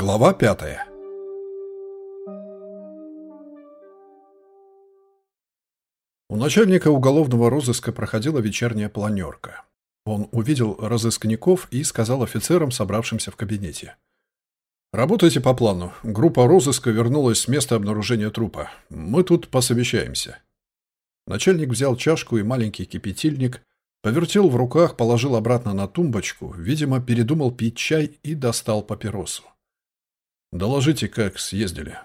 Глава пятая У начальника уголовного розыска проходила вечерняя планерка. Он увидел разыскников и сказал офицерам, собравшимся в кабинете. «Работайте по плану. Группа розыска вернулась с места обнаружения трупа. Мы тут посовещаемся». Начальник взял чашку и маленький кипятильник, повертел в руках, положил обратно на тумбочку, видимо, передумал пить чай и достал папиросу. «Доложите, как съездили».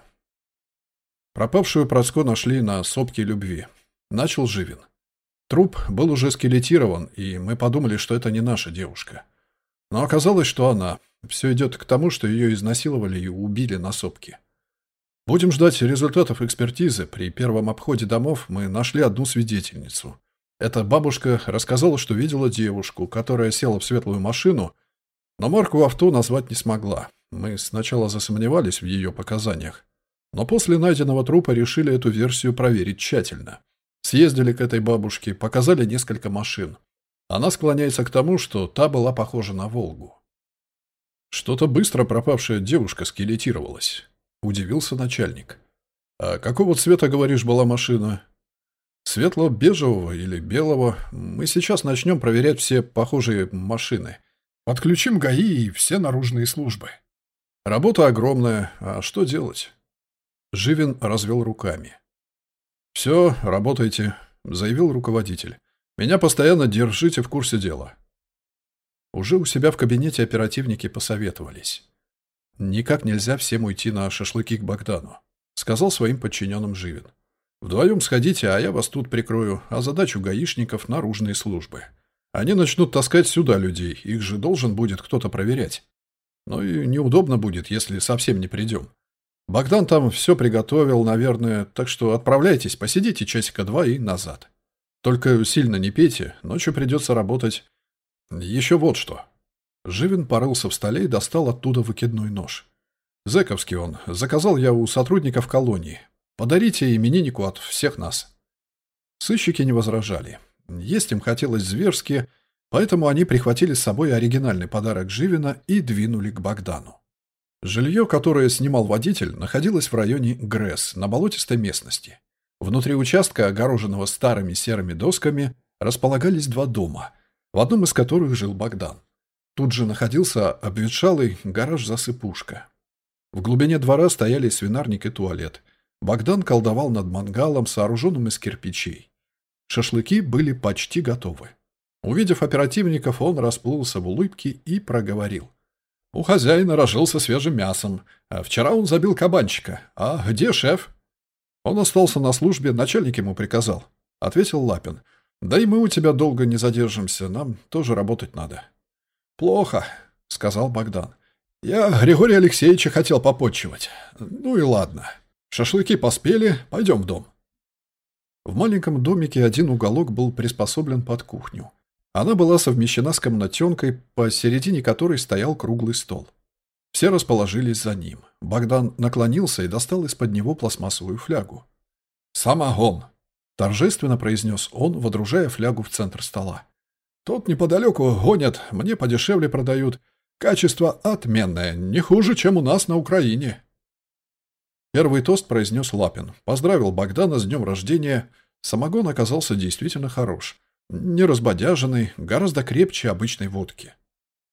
Пропавшую Процко нашли на сопке любви. Начал Живин. Труп был уже скелетирован, и мы подумали, что это не наша девушка. Но оказалось, что она. Все идет к тому, что ее изнасиловали и убили на сопке. Будем ждать результатов экспертизы. При первом обходе домов мы нашли одну свидетельницу. Эта бабушка рассказала, что видела девушку, которая села в светлую машину, но марку авто назвать не смогла. Мы сначала засомневались в ее показаниях, но после найденного трупа решили эту версию проверить тщательно. Съездили к этой бабушке, показали несколько машин. Она склоняется к тому, что та была похожа на «Волгу». Что-то быстро пропавшая девушка скелетировалась. Удивился начальник. «А какого цвета, говоришь, была машина?» «Светло-бежевого или белого. Мы сейчас начнем проверять все похожие машины. Подключим ГАИ и все наружные службы. Работа огромная, а что делать?» Живин развел руками. «Все, работайте», — заявил руководитель. «Меня постоянно держите в курсе дела». Уже у себя в кабинете оперативники посоветовались. «Никак нельзя всем уйти на шашлыки к Богдану», — сказал своим подчиненным Живин. «Вдвоем сходите, а я вас тут прикрою, а задачу гаишников — наружные службы. Они начнут таскать сюда людей, их же должен будет кто-то проверять. Ну и неудобно будет, если совсем не придем. Богдан там все приготовил, наверное, так что отправляйтесь, посидите часика два и назад. Только сильно не пейте, ночью придется работать. Еще вот что. Живин порылся в столе и достал оттуда выкидной нож. Зэковский он. Заказал я у сотрудников колонии. Подарите имениннику от всех нас. Сыщики не возражали. Есть им хотелось зверски, поэтому они прихватили с собой оригинальный подарок Живина и двинули к Богдану. Жилье, которое снимал водитель, находилось в районе Гресс, на болотистой местности. Внутри участка, огороженного старыми серыми досками, располагались два дома, в одном из которых жил Богдан. Тут же находился обветшалый гараж-засыпушка. В глубине двора стояли свинарник и туалет. Богдан колдовал над мангалом, сооруженным из кирпичей. Шашлыки были почти готовы. Увидев оперативников, он расплылся в улыбке и проговорил. У хозяина разжился свежим мясом. А вчера он забил кабанчика. А где шеф? Он остался на службе, начальник ему приказал. Ответил Лапин. Да и мы у тебя долго не задержимся, нам тоже работать надо. Плохо, сказал Богдан. Я Григория Алексеевича хотел попотчевать. Ну и ладно. Шашлыки поспели, пойдем в дом. В маленьком домике один уголок был приспособлен под кухню. Она была совмещена с комнатенкой, посередине которой стоял круглый стол. Все расположились за ним. Богдан наклонился и достал из-под него пластмассовую флягу. «Самогон!» – торжественно произнес он, водружая флягу в центр стола. «Тут неподалеку гонят, мне подешевле продают. Качество отменное, не хуже, чем у нас на Украине». Первый тост произнес Лапин. Поздравил Богдана с днем рождения. Самогон оказался действительно хорош не разбодяженный, гораздо крепче обычной водки.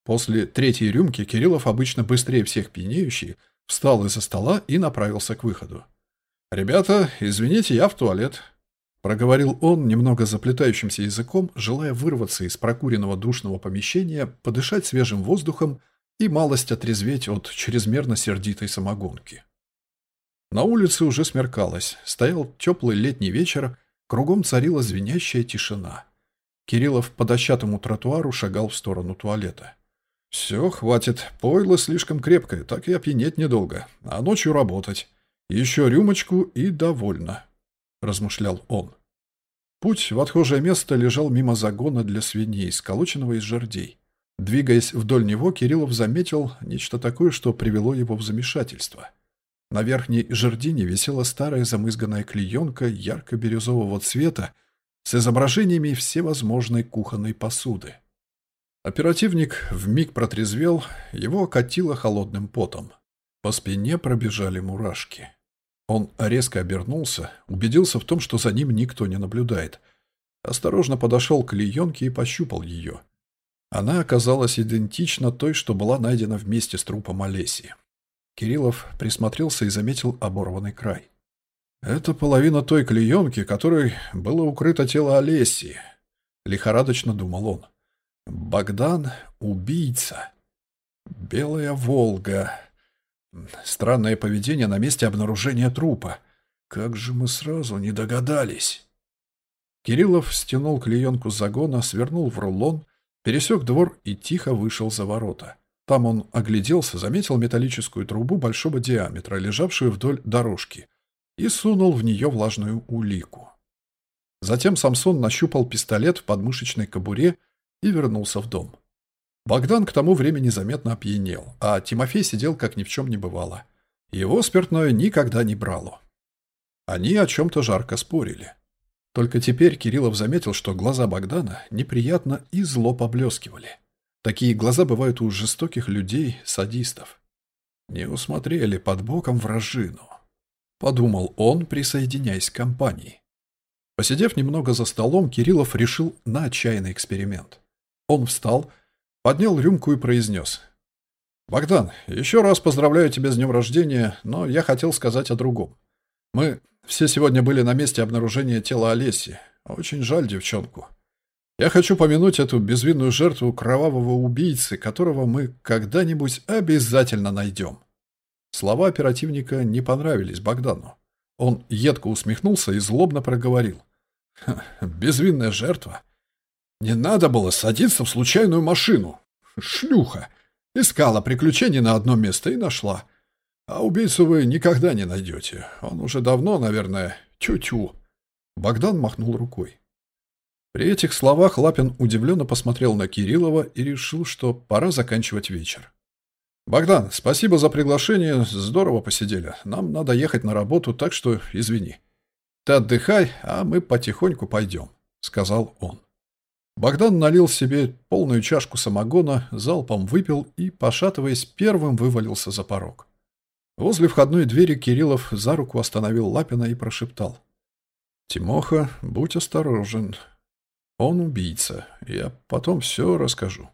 После третьей рюмки Кириллов, обычно быстрее всех пьянеющий, встал из-за стола и направился к выходу. «Ребята, извините, я в туалет», — проговорил он немного заплетающимся языком, желая вырваться из прокуренного душного помещения, подышать свежим воздухом и малость отрезветь от чрезмерно сердитой самогонки. На улице уже смеркалось, стоял теплый летний вечер, кругом царила звенящая тишина. Кириллов по дощатому тротуару шагал в сторону туалета. «Все, хватит. Пойло слишком крепкое, так и опьянеть недолго. А ночью работать. Еще рюмочку и довольно», — размышлял он. Путь в отхожее место лежал мимо загона для свиней, сколоченного из жердей. Двигаясь вдоль него, Кириллов заметил нечто такое, что привело его в замешательство. На верхней жердине висела старая замызганная клеенка ярко-бирюзового цвета с изображениями всевозможной кухонной посуды. Оперативник вмиг протрезвел, его окатило холодным потом. По спине пробежали мурашки. Он резко обернулся, убедился в том, что за ним никто не наблюдает. Осторожно подошел к клеенке и пощупал ее. Она оказалась идентична той, что была найдена вместе с трупом Олеси. Кириллов присмотрелся и заметил оборванный край. «Это половина той клеенки, которой было укрыто тело Олеси», — лихорадочно думал он. «Богдан — убийца. Белая Волга. Странное поведение на месте обнаружения трупа. Как же мы сразу не догадались?» Кириллов стянул клеенку с загона, свернул в рулон, пересек двор и тихо вышел за ворота. Там он огляделся, заметил металлическую трубу большого диаметра, лежавшую вдоль дорожки, и сунул в нее влажную улику. Затем Самсон нащупал пистолет в подмышечной кобуре и вернулся в дом. Богдан к тому времени заметно опьянел, а Тимофей сидел, как ни в чем не бывало. Его спиртное никогда не брало. Они о чем-то жарко спорили. Только теперь Кириллов заметил, что глаза Богдана неприятно и зло поблескивали. Такие глаза бывают у жестоких людей, садистов. Не усмотрели под боком вражину. Подумал он, присоединяясь к компании. Посидев немного за столом, Кириллов решил на отчаянный эксперимент. Он встал, поднял рюмку и произнес. «Богдан, еще раз поздравляю тебя с днем рождения, но я хотел сказать о другом. Мы все сегодня были на месте обнаружения тела Олеси. Очень жаль девчонку. Я хочу помянуть эту безвинную жертву кровавого убийцы, которого мы когда-нибудь обязательно найдем. Слова оперативника не понравились Богдану. Он едко усмехнулся и злобно проговорил. «Безвинная жертва. Не надо было садиться в случайную машину. Шлюха. Искала приключений на одно место и нашла. А убийцу вы никогда не найдете. Он уже давно, наверное, тю-тю». Богдан махнул рукой. При этих словах Лапин удивленно посмотрел на Кириллова и решил, что пора заканчивать вечер. «Богдан, спасибо за приглашение, здорово посидели. Нам надо ехать на работу, так что извини. Ты отдыхай, а мы потихоньку пойдем», — сказал он. Богдан налил себе полную чашку самогона, залпом выпил и, пошатываясь, первым вывалился за порог. Возле входной двери Кириллов за руку остановил Лапина и прошептал. «Тимоха, будь осторожен, он убийца. Я потом все расскажу.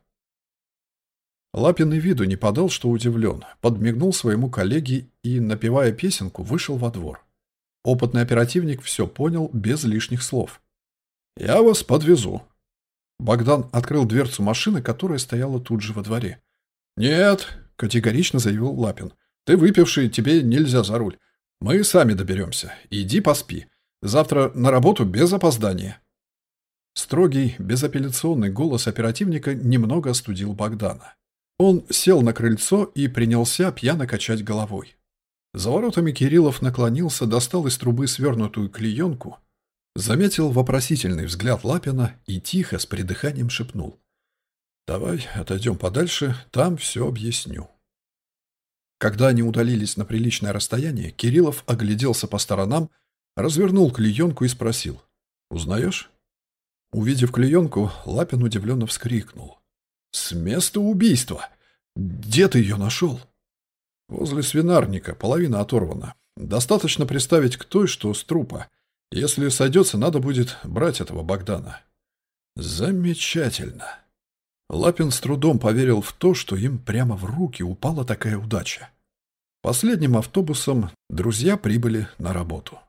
Лапин и виду не подал, что удивлен. Подмигнул своему коллеге и, напевая песенку, вышел во двор. Опытный оперативник все понял без лишних слов. «Я вас подвезу». Богдан открыл дверцу машины, которая стояла тут же во дворе. «Нет», — категорично заявил Лапин. «Ты выпивший, тебе нельзя за руль. Мы сами доберемся. Иди поспи. Завтра на работу без опоздания». Строгий, безапелляционный голос оперативника немного остудил Богдана. Он сел на крыльцо и принялся пьяно качать головой. За воротами Кириллов наклонился, достал из трубы свернутую клеенку, заметил вопросительный взгляд Лапина и тихо, с придыханием шепнул. «Давай отойдем подальше, там все объясню». Когда они удалились на приличное расстояние, Кириллов огляделся по сторонам, развернул клеенку и спросил. «Узнаешь?» Увидев клеенку, Лапин удивленно вскрикнул. «С места убийства! Где ты ее нашел?» «Возле свинарника, половина оторвана. Достаточно приставить к той, что с трупа. Если сойдется, надо будет брать этого Богдана». «Замечательно!» Лапин с трудом поверил в то, что им прямо в руки упала такая удача. Последним автобусом друзья прибыли на работу.